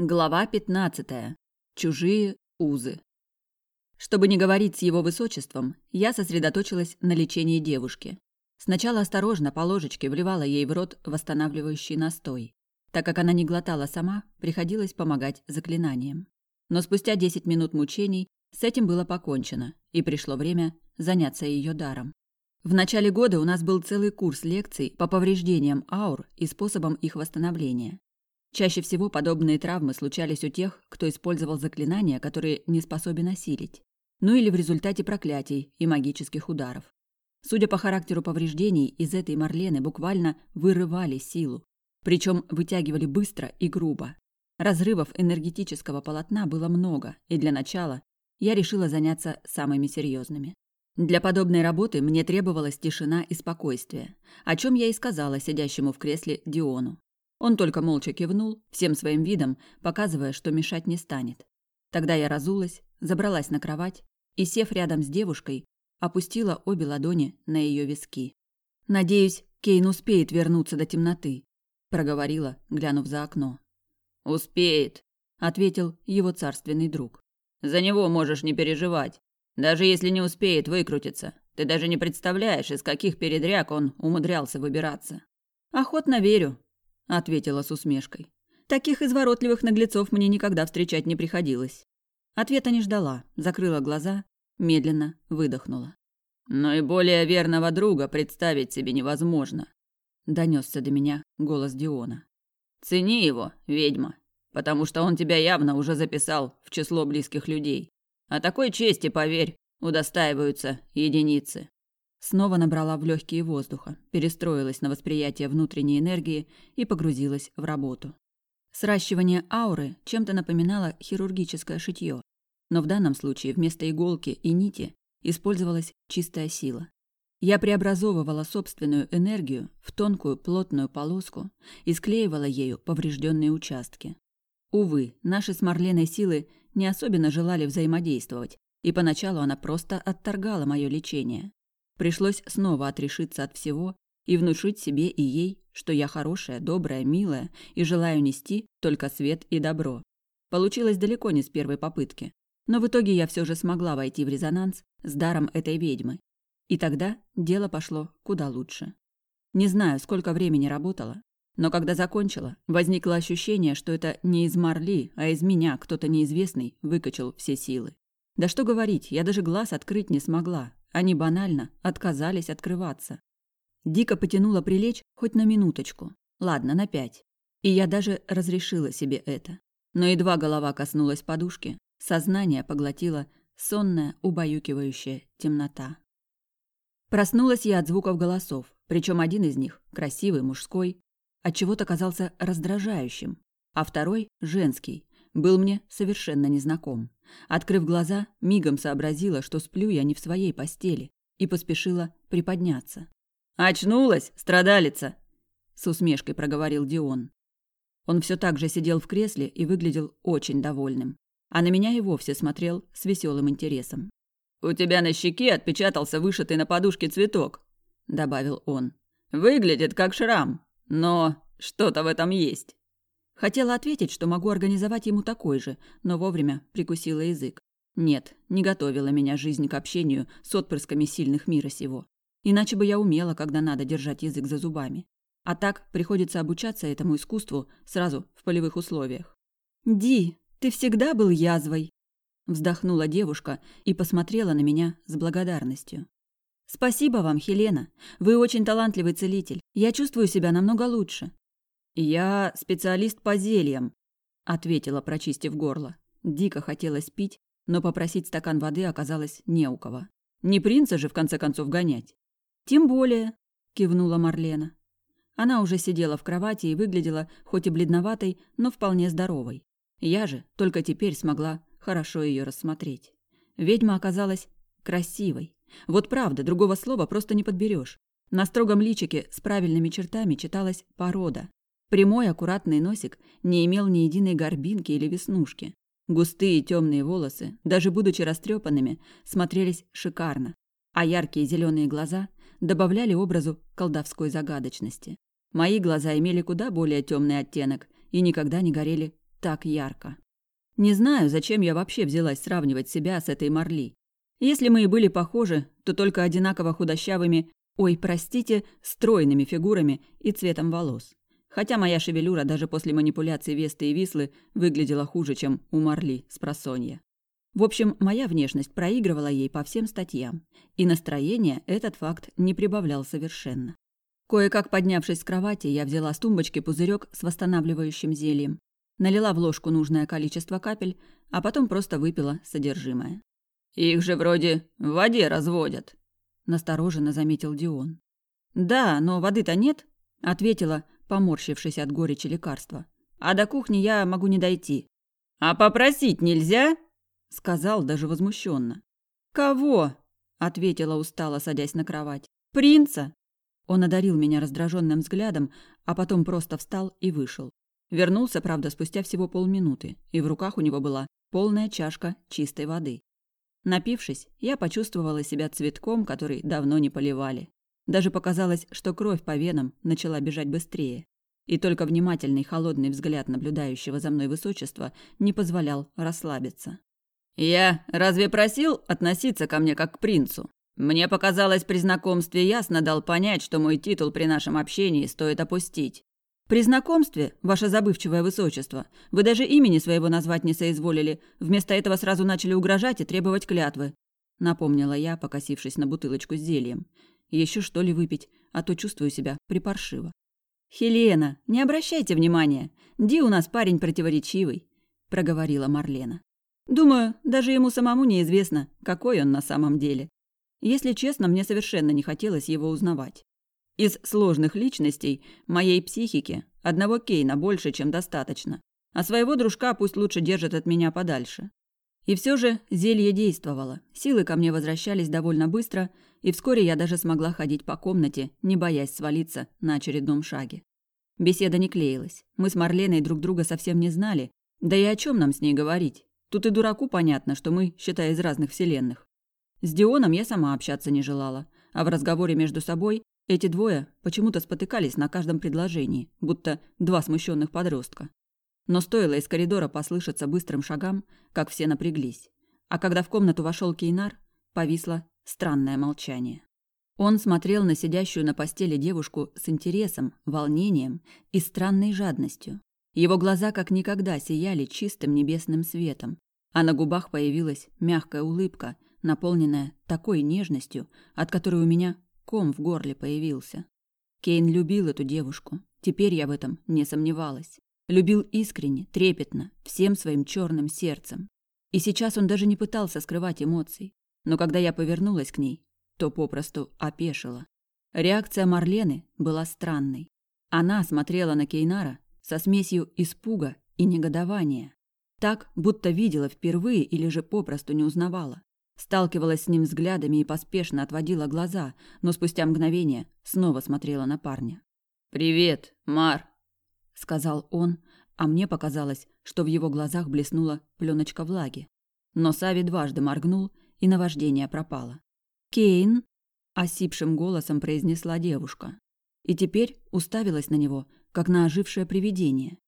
Глава 15. Чужие узы. Чтобы не говорить с его высочеством, я сосредоточилась на лечении девушки. Сначала осторожно по ложечке вливала ей в рот восстанавливающий настой. Так как она не глотала сама, приходилось помогать заклинанием. Но спустя 10 минут мучений с этим было покончено, и пришло время заняться ее даром. В начале года у нас был целый курс лекций по повреждениям аур и способам их восстановления. Чаще всего подобные травмы случались у тех, кто использовал заклинания, которые не способен осилить. Ну или в результате проклятий и магических ударов. Судя по характеру повреждений, из этой Марлены буквально вырывали силу. Причем вытягивали быстро и грубо. Разрывов энергетического полотна было много, и для начала я решила заняться самыми серьезными. Для подобной работы мне требовалась тишина и спокойствие, о чем я и сказала сидящему в кресле Диону. Он только молча кивнул, всем своим видом, показывая, что мешать не станет. Тогда я разулась, забралась на кровать и, сев рядом с девушкой, опустила обе ладони на ее виски. «Надеюсь, Кейн успеет вернуться до темноты», – проговорила, глянув за окно. «Успеет», – ответил его царственный друг. «За него можешь не переживать. Даже если не успеет выкрутиться, ты даже не представляешь, из каких передряг он умудрялся выбираться». «Охотно верю», ответила с усмешкой. Таких изворотливых наглецов мне никогда встречать не приходилось. Ответа не ждала, закрыла глаза, медленно выдохнула. Но и более верного друга представить себе невозможно, донесся до меня голос Диона. Цени его, ведьма, потому что он тебя явно уже записал в число близких людей. А такой чести, поверь, удостаиваются единицы. Снова набрала в легкие воздуха, перестроилась на восприятие внутренней энергии и погрузилась в работу. Сращивание ауры чем-то напоминало хирургическое шитье, но в данном случае вместо иголки и нити использовалась чистая сила. Я преобразовывала собственную энергию в тонкую плотную полоску и склеивала ею поврежденные участки. Увы, наши с Марленой силы не особенно желали взаимодействовать, и поначалу она просто отторгала мое лечение. Пришлось снова отрешиться от всего и внушить себе и ей, что я хорошая, добрая, милая и желаю нести только свет и добро. Получилось далеко не с первой попытки. Но в итоге я все же смогла войти в резонанс с даром этой ведьмы. И тогда дело пошло куда лучше. Не знаю, сколько времени работала, но когда закончила, возникло ощущение, что это не из Марли, а из меня кто-то неизвестный выкачал все силы. Да что говорить, я даже глаз открыть не смогла, они банально отказались открываться. Дико потянула прилечь хоть на минуточку. Ладно, на пять. И я даже разрешила себе это. Но едва голова коснулась подушки, сознание поглотило сонная, убаюкивающая темнота. Проснулась я от звуков голосов, причем один из них, красивый, мужской, отчего-то казался раздражающим, а второй, женский, был мне совершенно незнаком. Открыв глаза, мигом сообразила, что сплю я не в своей постели, и поспешила приподняться. «Очнулась, страдалица!» – с усмешкой проговорил Дион. Он все так же сидел в кресле и выглядел очень довольным, а на меня и вовсе смотрел с веселым интересом. «У тебя на щеке отпечатался вышитый на подушке цветок», – добавил он. «Выглядит как шрам, но что-то в этом есть». Хотела ответить, что могу организовать ему такой же, но вовремя прикусила язык. Нет, не готовила меня жизнь к общению с отпрысками сильных мира сего. Иначе бы я умела, когда надо держать язык за зубами. А так приходится обучаться этому искусству сразу в полевых условиях. «Ди, ты всегда был язвой!» Вздохнула девушка и посмотрела на меня с благодарностью. «Спасибо вам, Хелена. Вы очень талантливый целитель. Я чувствую себя намного лучше. «Я специалист по зельям», — ответила, прочистив горло. Дико хотелось пить, но попросить стакан воды оказалось не у кого. Не принца же, в конце концов, гонять. «Тем более», — кивнула Марлена. Она уже сидела в кровати и выглядела хоть и бледноватой, но вполне здоровой. Я же только теперь смогла хорошо ее рассмотреть. Ведьма оказалась красивой. Вот правда, другого слова просто не подберешь. На строгом личике с правильными чертами читалась порода. Прямой аккуратный носик не имел ни единой горбинки или веснушки. Густые темные волосы, даже будучи растрепанными, смотрелись шикарно, а яркие зеленые глаза добавляли образу колдовской загадочности. Мои глаза имели куда более темный оттенок и никогда не горели так ярко. Не знаю, зачем я вообще взялась сравнивать себя с этой Марли. Если мы и были похожи, то только одинаково худощавыми, ой, простите, стройными фигурами и цветом волос. Хотя моя шевелюра даже после манипуляций Весты и Вислы выглядела хуже, чем у Марли с просонья. В общем, моя внешность проигрывала ей по всем статьям, и настроение этот факт не прибавлял совершенно. Кое-как поднявшись с кровати, я взяла с тумбочки пузырек с восстанавливающим зельем, налила в ложку нужное количество капель, а потом просто выпила содержимое. «Их же вроде в воде разводят», – настороженно заметил Дион. «Да, но воды-то нет», – ответила, поморщившись от горечи лекарства. «А до кухни я могу не дойти». «А попросить нельзя?» сказал даже возмущенно. Кого? ответила устало, садясь на кровать. Принца. Он одарил меня раздраженным взглядом, а потом просто встал и вышел. Вернулся, правда, спустя всего полминуты, и в руках у него была полная чашка чистой воды. Напившись, я почувствовала себя цветком, который давно не поливали. Даже показалось, что кровь по венам начала бежать быстрее. И только внимательный холодный взгляд наблюдающего за мной высочества не позволял расслабиться. «Я разве просил относиться ко мне как к принцу? Мне показалось, при знакомстве ясно дал понять, что мой титул при нашем общении стоит опустить. При знакомстве, ваше забывчивое высочество, вы даже имени своего назвать не соизволили, вместо этого сразу начали угрожать и требовать клятвы», — напомнила я, покосившись на бутылочку с зельем. Еще что ли выпить, а то чувствую себя припаршиво. «Хелена, не обращайте внимания. Ди у нас парень противоречивый», — проговорила Марлена. Думаю, даже ему самому неизвестно, какой он на самом деле. Если честно, мне совершенно не хотелось его узнавать. Из сложных личностей моей психики одного Кейна больше, чем достаточно, а своего дружка пусть лучше держит от меня подальше. И все же зелье действовало, силы ко мне возвращались довольно быстро, и вскоре я даже смогла ходить по комнате, не боясь свалиться на очередном шаге. Беседа не клеилась, мы с Марленой друг друга совсем не знали, да и о чем нам с ней говорить? Тут и дураку понятно, что мы, считай, из разных вселенных. С Дионом я сама общаться не желала, а в разговоре между собой эти двое почему-то спотыкались на каждом предложении, будто два смущенных подростка. Но стоило из коридора послышаться быстрым шагам, как все напряглись. А когда в комнату вошел Кейнар, повисло странное молчание. Он смотрел на сидящую на постели девушку с интересом, волнением и странной жадностью. Его глаза как никогда сияли чистым небесным светом, а на губах появилась мягкая улыбка, наполненная такой нежностью, от которой у меня ком в горле появился. Кейн любил эту девушку, теперь я в этом не сомневалась. Любил искренне, трепетно, всем своим черным сердцем. И сейчас он даже не пытался скрывать эмоций. Но когда я повернулась к ней, то попросту опешила. Реакция Марлены была странной. Она смотрела на Кейнара со смесью испуга и негодования. Так, будто видела впервые или же попросту не узнавала. Сталкивалась с ним взглядами и поспешно отводила глаза, но спустя мгновение снова смотрела на парня. «Привет, Мар», — сказал он, а мне показалось, что в его глазах блеснула пленочка влаги. Но Сави дважды моргнул, и наваждение пропало. «Кейн», — осипшим голосом произнесла девушка. И теперь уставилась на него, как на ожившее привидение.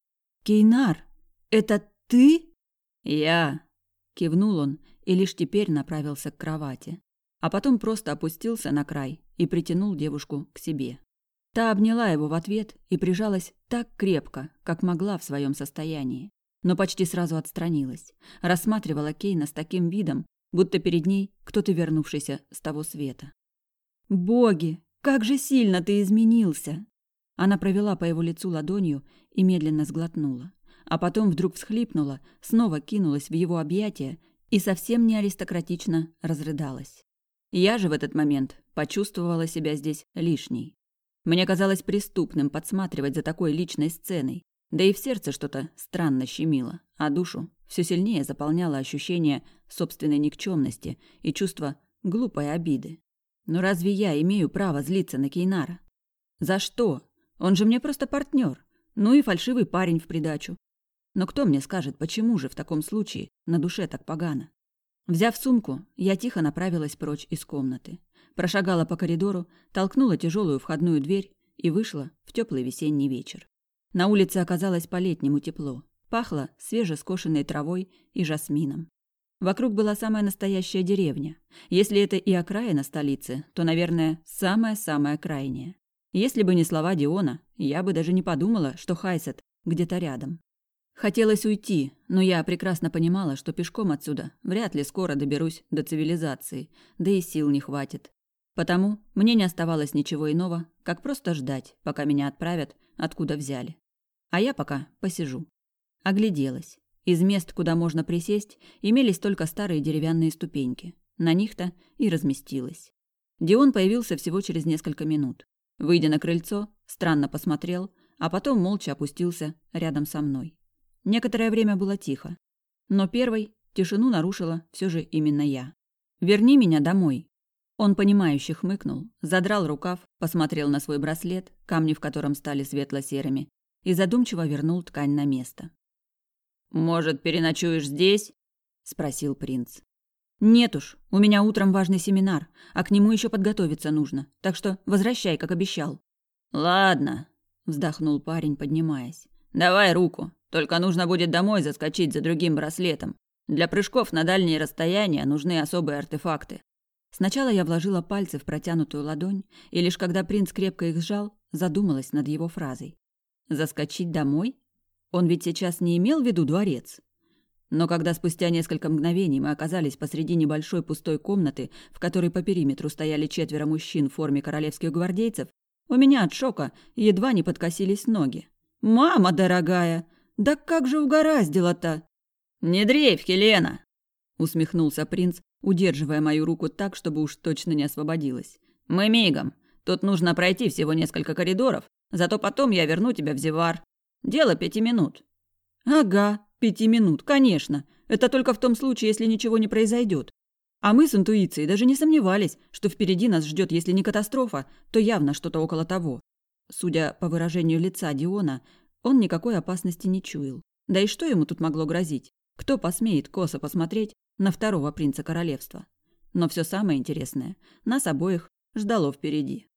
«Кейнар, это ты?» «Я», — кивнул он и лишь теперь направился к кровати. А потом просто опустился на край и притянул девушку к себе. Та обняла его в ответ и прижалась так крепко, как могла в своем состоянии. Но почти сразу отстранилась. Рассматривала Кейна с таким видом, будто перед ней кто-то вернувшийся с того света. «Боги, как же сильно ты изменился!» Она провела по его лицу ладонью и медленно сглотнула. А потом вдруг всхлипнула, снова кинулась в его объятия и совсем не аристократично разрыдалась. Я же в этот момент почувствовала себя здесь лишней. Мне казалось преступным подсматривать за такой личной сценой, да и в сердце что-то странно щемило, а душу все сильнее заполняло ощущение собственной никчемности и чувство глупой обиды. Но разве я имею право злиться на Кейнара? За что? Он же мне просто партнер. Ну и фальшивый парень в придачу. Но кто мне скажет, почему же в таком случае на душе так погано? Взяв сумку, я тихо направилась прочь из комнаты. Прошагала по коридору, толкнула тяжелую входную дверь и вышла в теплый весенний вечер. На улице оказалось по-летнему тепло. Пахло свежескошенной травой и жасмином. Вокруг была самая настоящая деревня. Если это и окраина столицы, то, наверное, самая-самая крайняя. Если бы не слова Диона, я бы даже не подумала, что Хайсет где-то рядом. Хотелось уйти, но я прекрасно понимала, что пешком отсюда вряд ли скоро доберусь до цивилизации, да и сил не хватит. Потому мне не оставалось ничего иного, как просто ждать, пока меня отправят, откуда взяли. А я пока посижу. Огляделась. Из мест, куда можно присесть, имелись только старые деревянные ступеньки. На них-то и разместилась. Дион появился всего через несколько минут. Выйдя на крыльцо, странно посмотрел, а потом молча опустился рядом со мной. Некоторое время было тихо. Но первой тишину нарушила все же именно я. «Верни меня домой». Он понимающе хмыкнул, задрал рукав, посмотрел на свой браслет, камни в котором стали светло-серыми, и задумчиво вернул ткань на место. «Может, переночуешь здесь?» – спросил принц. «Нет уж, у меня утром важный семинар, а к нему еще подготовиться нужно, так что возвращай, как обещал». «Ладно», – вздохнул парень, поднимаясь. «Давай руку, только нужно будет домой заскочить за другим браслетом. Для прыжков на дальние расстояния нужны особые артефакты». Сначала я вложила пальцы в протянутую ладонь, и лишь когда принц крепко их сжал, задумалась над его фразой. «Заскочить домой? Он ведь сейчас не имел в виду дворец. Но когда спустя несколько мгновений мы оказались посреди небольшой пустой комнаты, в которой по периметру стояли четверо мужчин в форме королевских гвардейцев, у меня от шока едва не подкосились ноги. «Мама дорогая! Да как же угораздило-то!» «Не дрейфь, Хелена!» — усмехнулся принц, удерживая мою руку так, чтобы уж точно не освободилась. «Мы мигом. Тут нужно пройти всего несколько коридоров, зато потом я верну тебя в Зевар. Дело пяти минут». «Ага, пяти минут, конечно. Это только в том случае, если ничего не произойдет. А мы с интуицией даже не сомневались, что впереди нас ждет, если не катастрофа, то явно что-то около того. Судя по выражению лица Диона, он никакой опасности не чуял. Да и что ему тут могло грозить? Кто посмеет косо посмотреть на второго принца королевства? Но все самое интересное нас обоих ждало впереди.